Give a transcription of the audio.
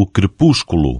o crepúsculo.